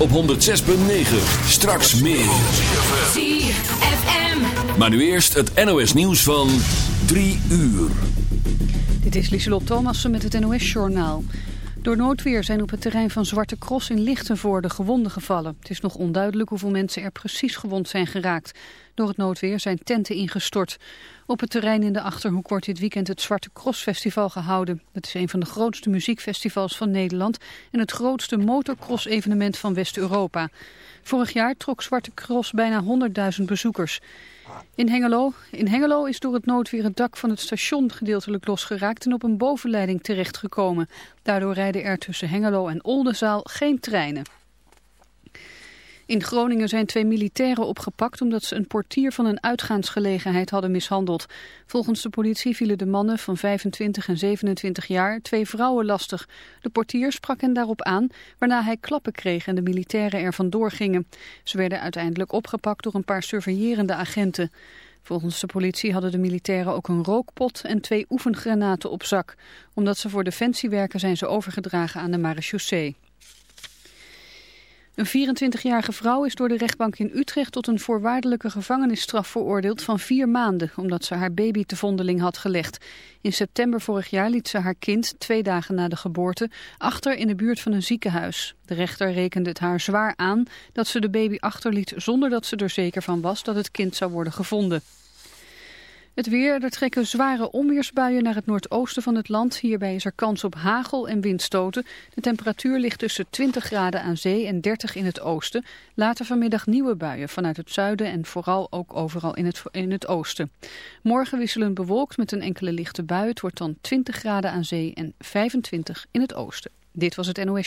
Op 106.9. Straks meer. ZFM. Maar nu eerst het NOS nieuws van 3 uur. Dit is Lieselot Thomassen met het NOS-journaal. Door noodweer zijn op het terrein van Zwarte Cross in Lichtenvoorde gewonden gevallen. Het is nog onduidelijk hoeveel mensen er precies gewond zijn geraakt. Door het noodweer zijn tenten ingestort. Op het terrein in de Achterhoek wordt dit weekend het Zwarte Cross Festival gehouden. Het is een van de grootste muziekfestivals van Nederland en het grootste motocross evenement van West-Europa. Vorig jaar trok Zwarte Cross bijna 100.000 bezoekers. In Hengelo, in Hengelo is door het noodweer het dak van het station gedeeltelijk losgeraakt en op een bovenleiding terechtgekomen. Daardoor rijden er tussen Hengelo en Oldenzaal geen treinen. In Groningen zijn twee militairen opgepakt omdat ze een portier van een uitgaansgelegenheid hadden mishandeld. Volgens de politie vielen de mannen van 25 en 27 jaar twee vrouwen lastig. De portier sprak hen daarop aan, waarna hij klappen kreeg en de militairen er vandoor gingen. Ze werden uiteindelijk opgepakt door een paar surveillerende agenten. Volgens de politie hadden de militairen ook een rookpot en twee oefengranaten op zak. Omdat ze voor defensie werken zijn ze overgedragen aan de marechaussee. Een 24-jarige vrouw is door de rechtbank in Utrecht tot een voorwaardelijke gevangenisstraf veroordeeld van vier maanden, omdat ze haar baby te vondeling had gelegd. In september vorig jaar liet ze haar kind, twee dagen na de geboorte, achter in de buurt van een ziekenhuis. De rechter rekende het haar zwaar aan dat ze de baby achterliet zonder dat ze er zeker van was dat het kind zou worden gevonden. Het weer, er trekken zware onweersbuien naar het noordoosten van het land. Hierbij is er kans op hagel en windstoten. De temperatuur ligt tussen 20 graden aan zee en 30 in het oosten. Later vanmiddag nieuwe buien vanuit het zuiden en vooral ook overal in het, in het oosten. Morgen wisselen bewolkt met een enkele lichte bui. Het wordt dan 20 graden aan zee en 25 in het oosten. Dit was het NOS.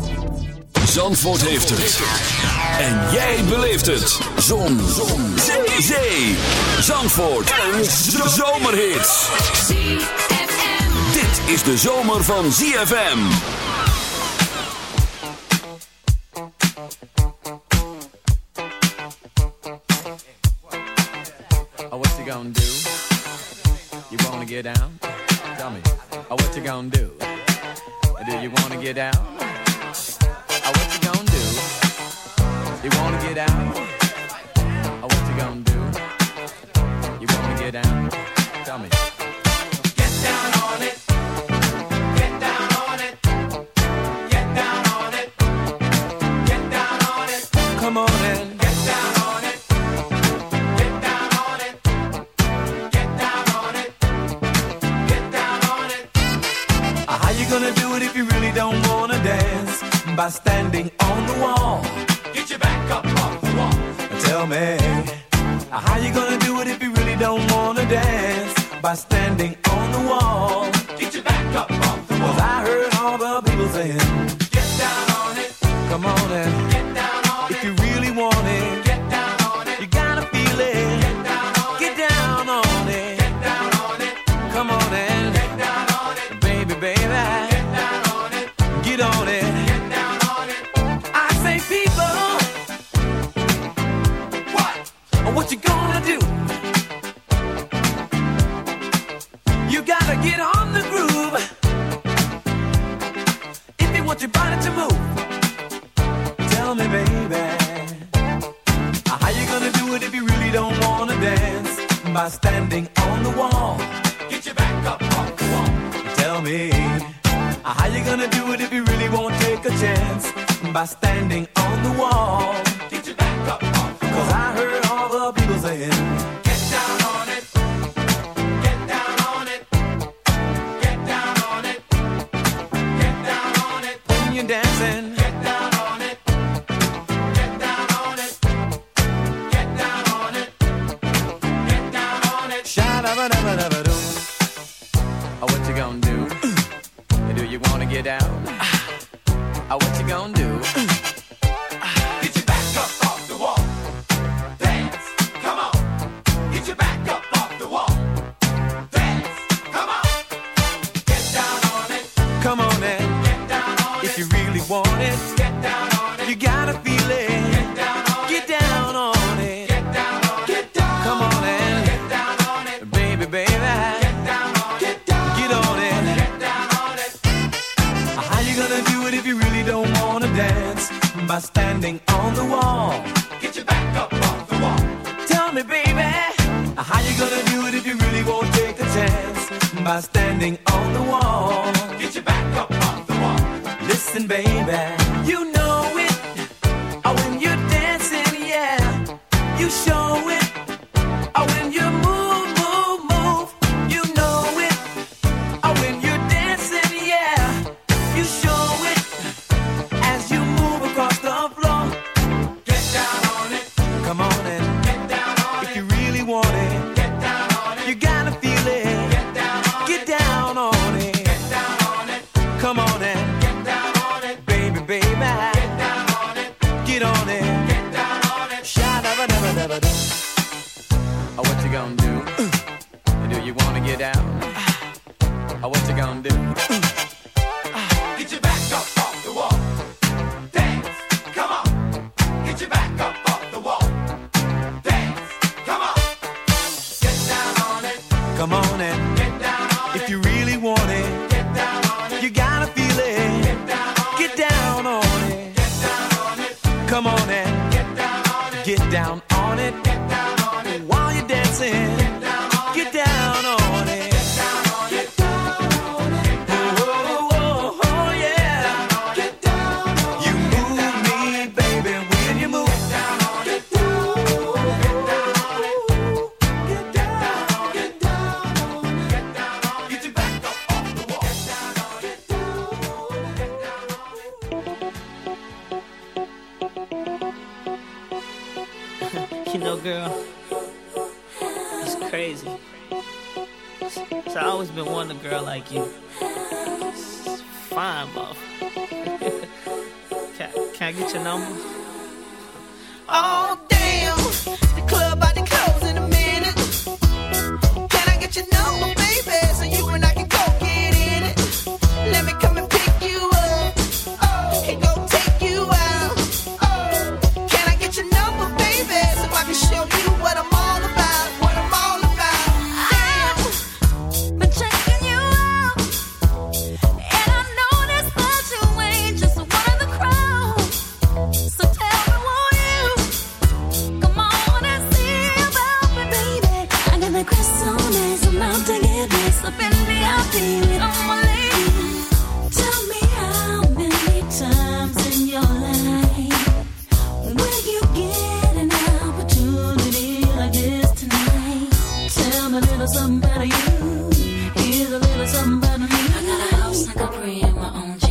Zandvoort heeft het. En jij beleeft het. Zon. Zon. Zee. Zee. Zandvoort. Een zomerhit. Dit is de zomer van ZFM. Oh, what you gonna do? You wanna get down? Tell me. Oh, what you gonna do? Do you wanna get down? something you. Here's a little something about me. I got a house I can pray in my own.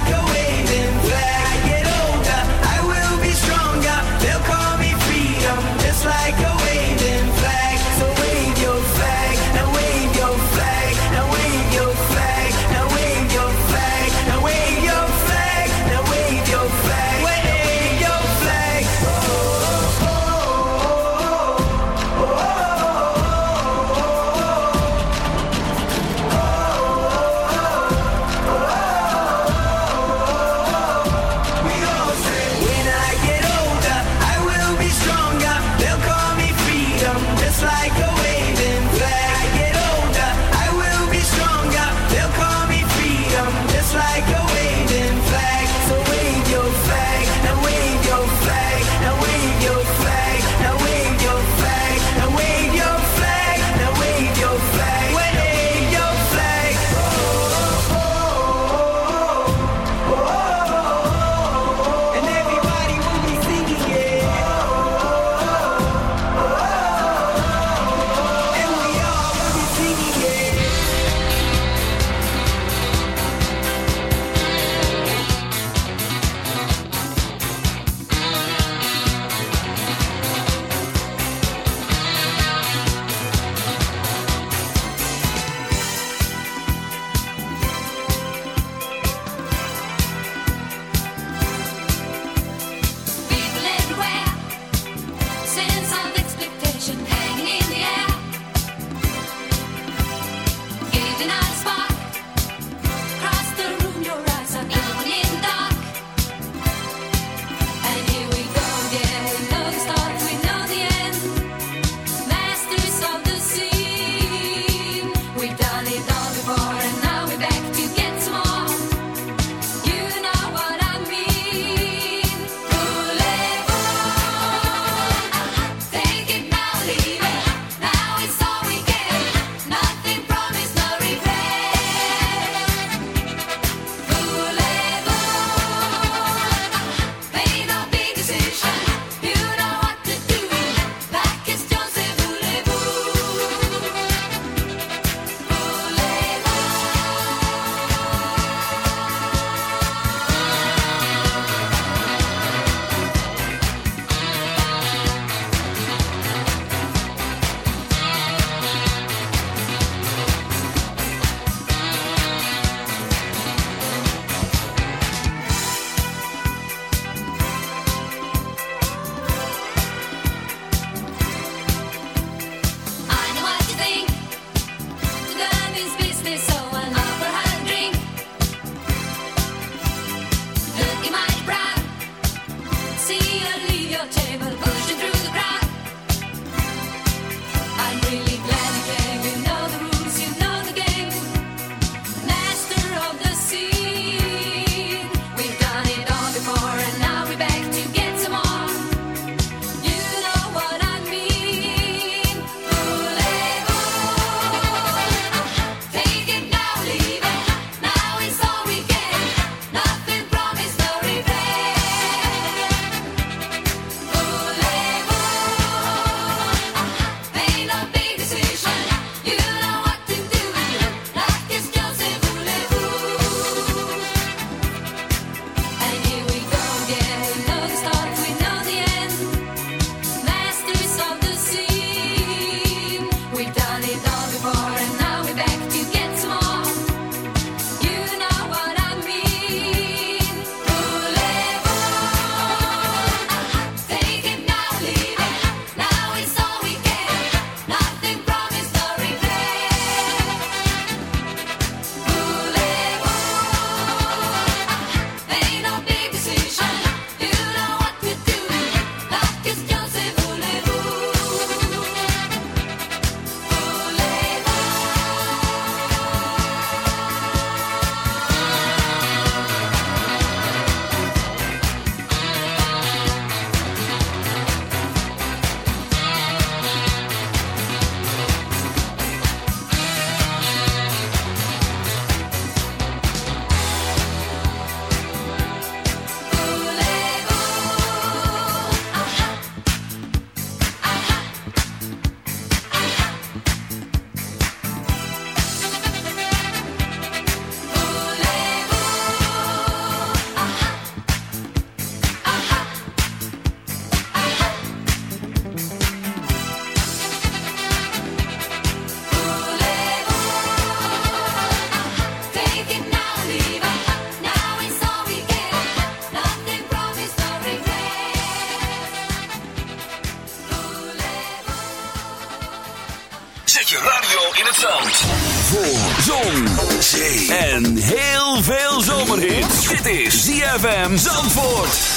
ZFM Zandvoort.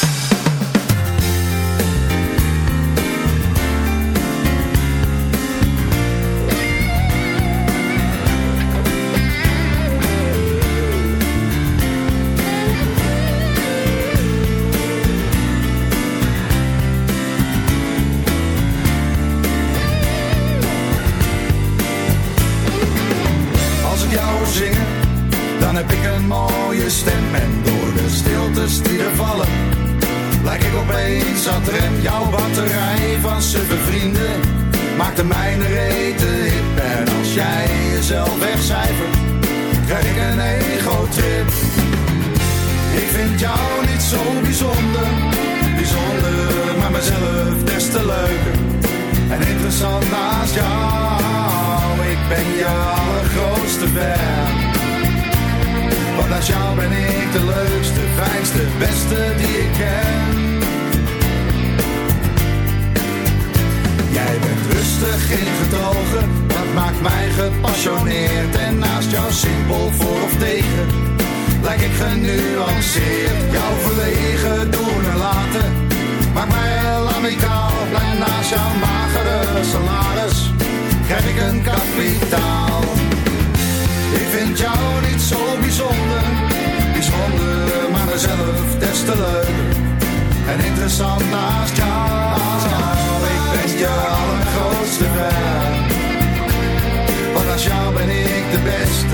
Kapitaal. Ik vind jou niet zo bijzonder, bijzonder, maar mezelf des te. En interessant naast jou, ik ben je allergrootste fan. Want als jou ben ik de beste,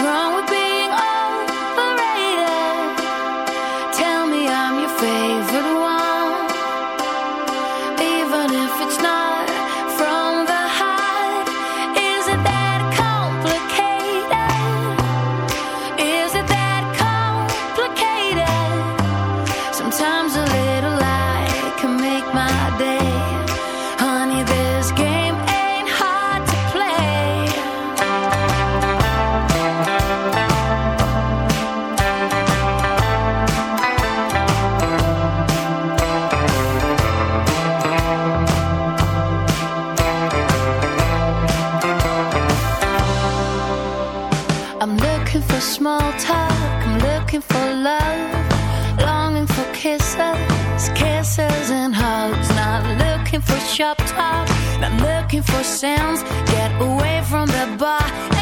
wrong with being looking for shop talk, not looking for sounds. Get away from the bar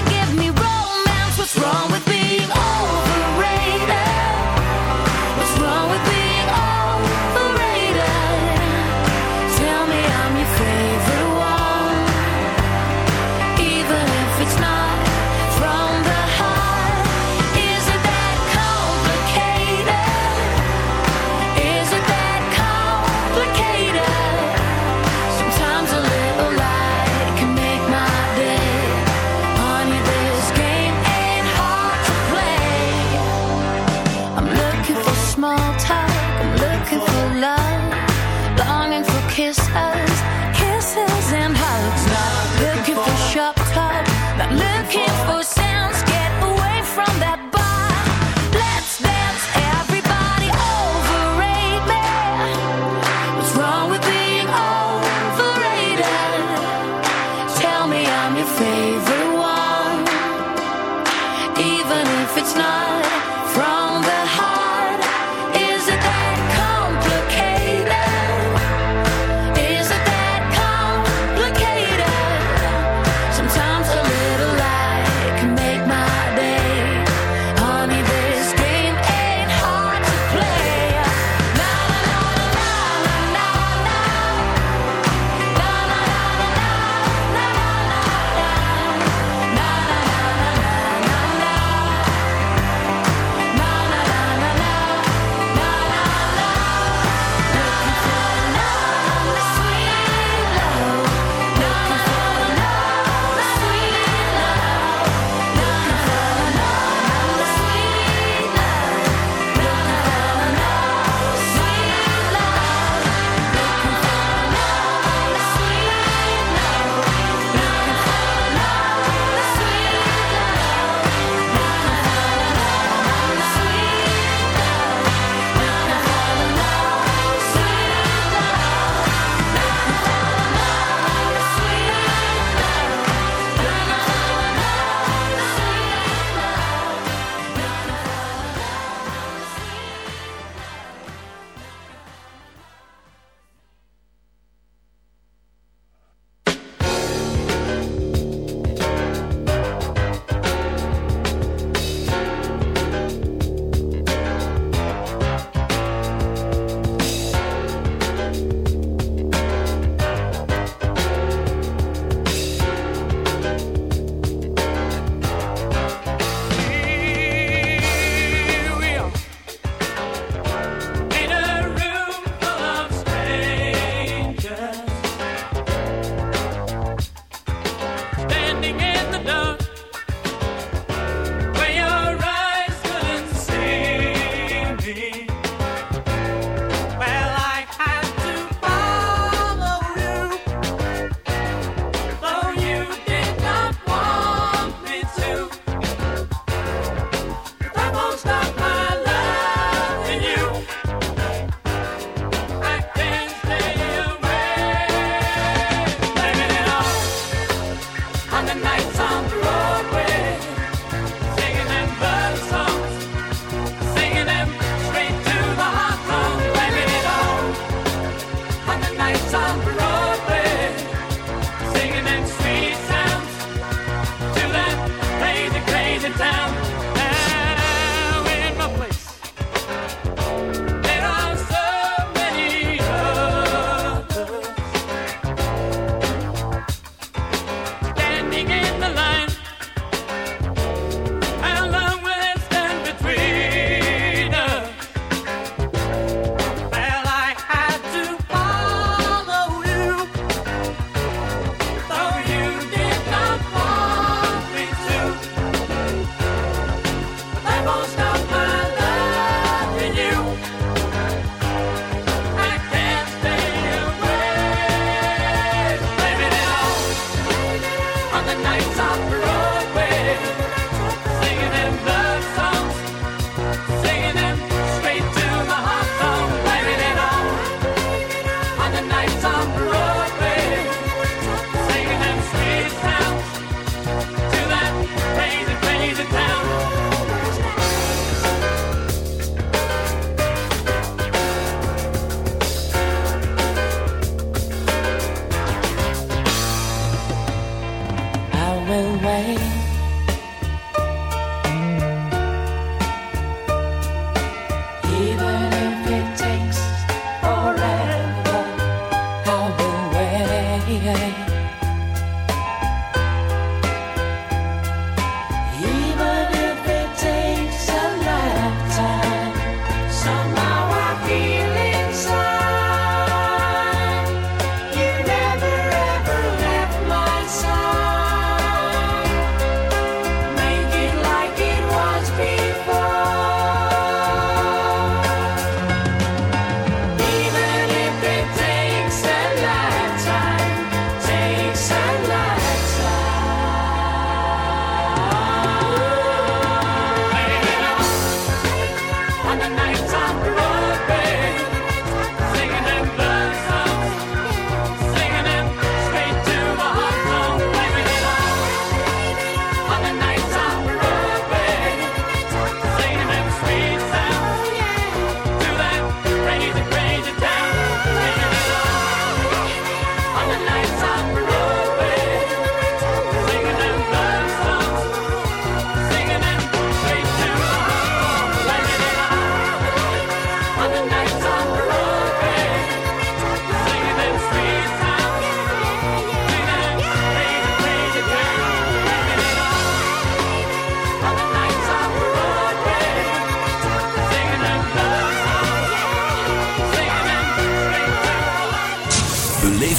some road.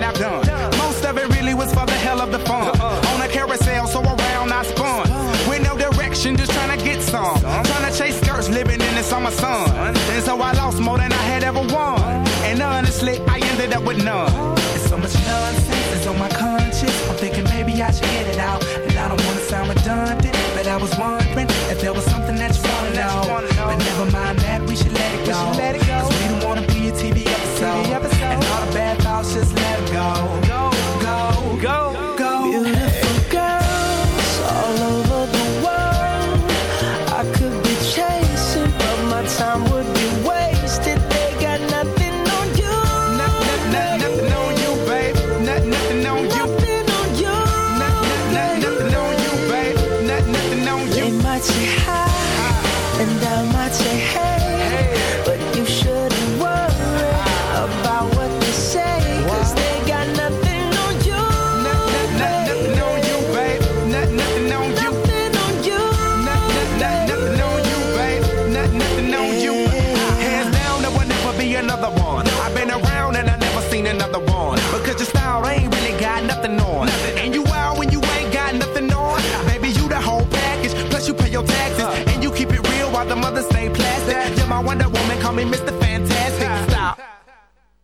that I've done. Most of it really was for the hell of the fun. Uh-uh. On a carousel, so around I spun. Uh-huh. With no direction, just trying to get some. Trying to chase skirts, living in the summer sun. And so I lost more than I had ever won. Uh-huh. And honestly, I ended up with none. me Mr. Fantastic. Stop.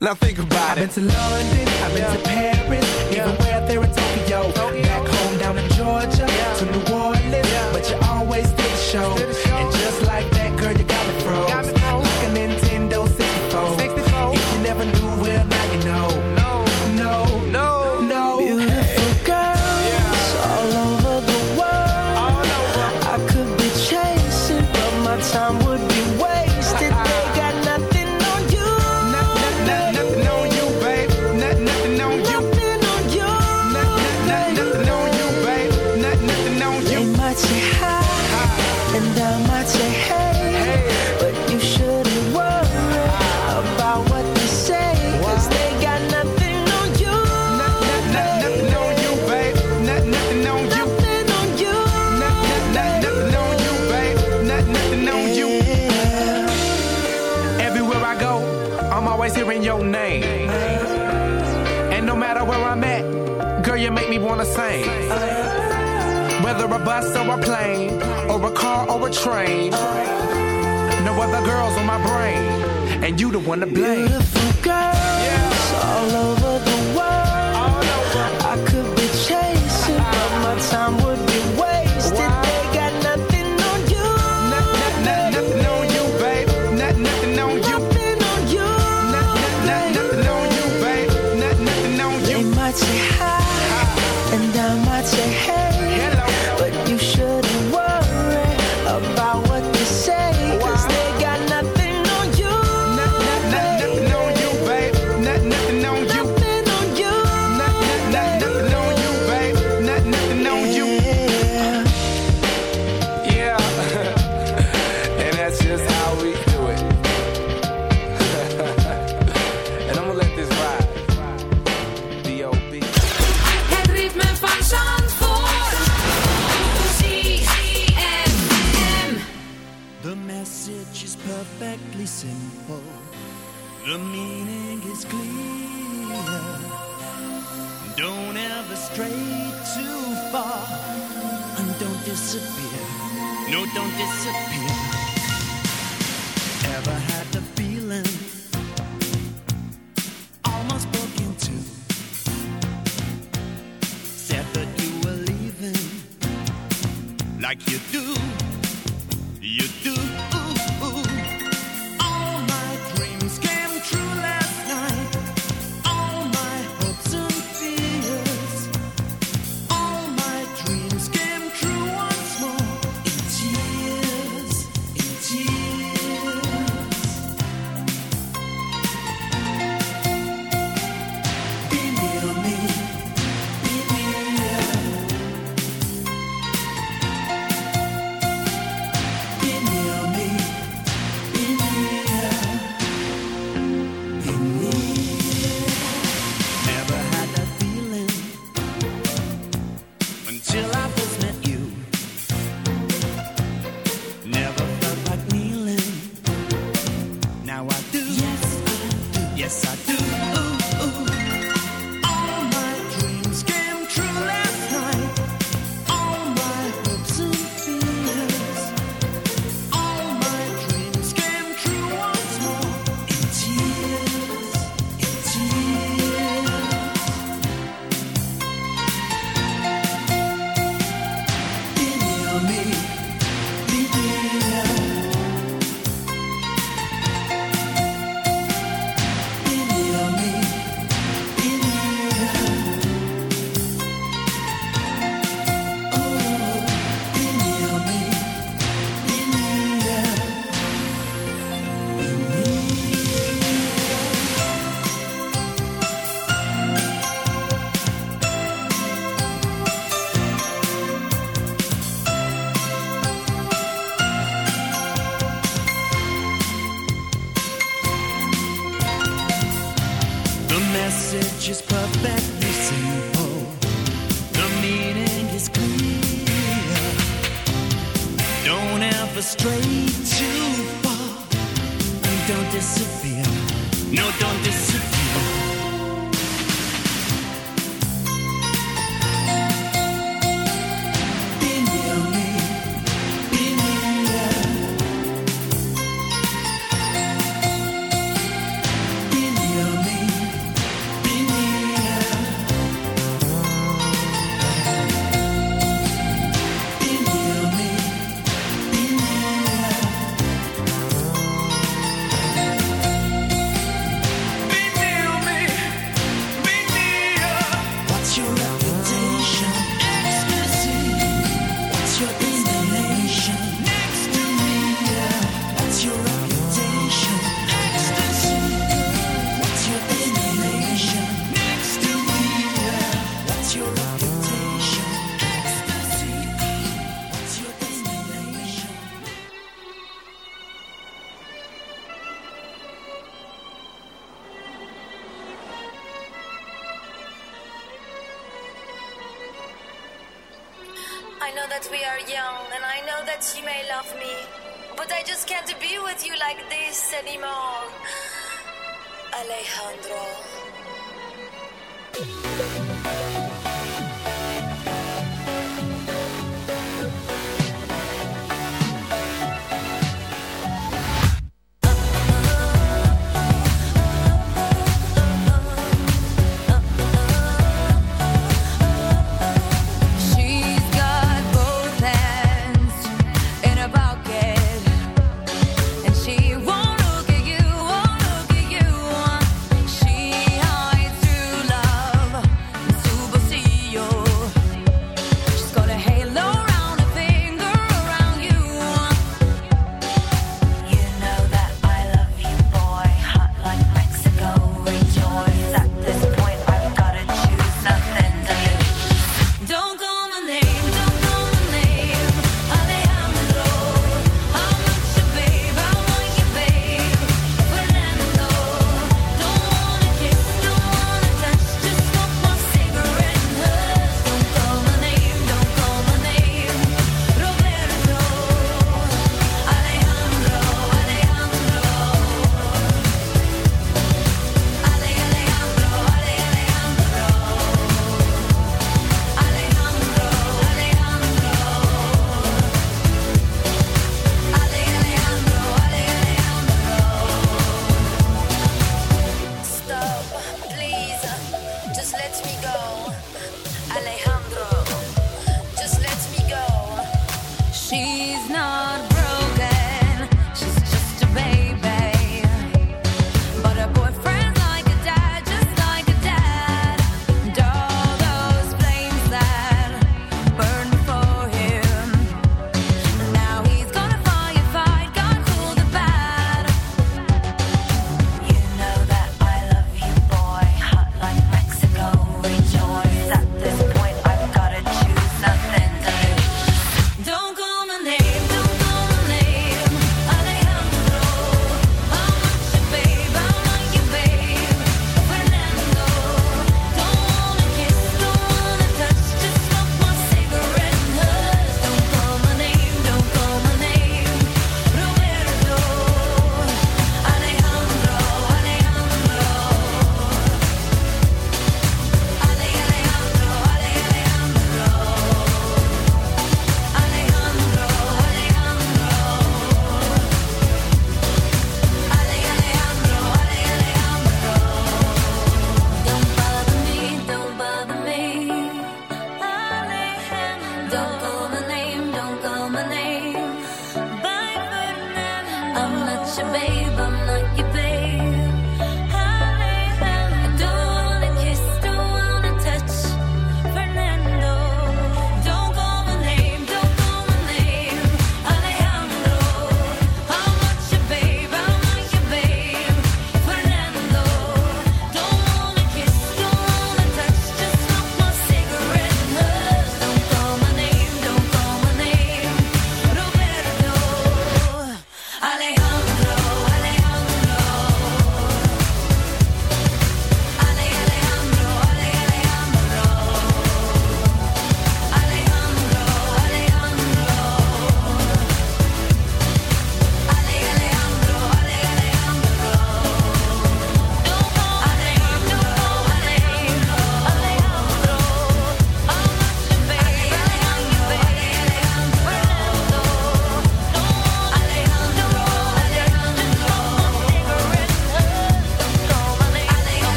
Now think about it. I've been to London, I've been to Paris, even way out there in Tokyo. Back home down in Georgia, to New Orleans, but you always did show train. No other girls on my brain, and you the one to blame. Beautiful girls yeah. all over the world. Over. I could be chasing, but my time would be wasted. Wow. They got nothing on you. Not, not, not, nothing on you, babe. Not, nothing on you. Nothing on you. Not, not, not, nothing on you, babe. Not, nothing on you. They might say hi, and I might say hey. disappear. Ever had the feeling almost broke into? Said that you were leaving like you do. Yes,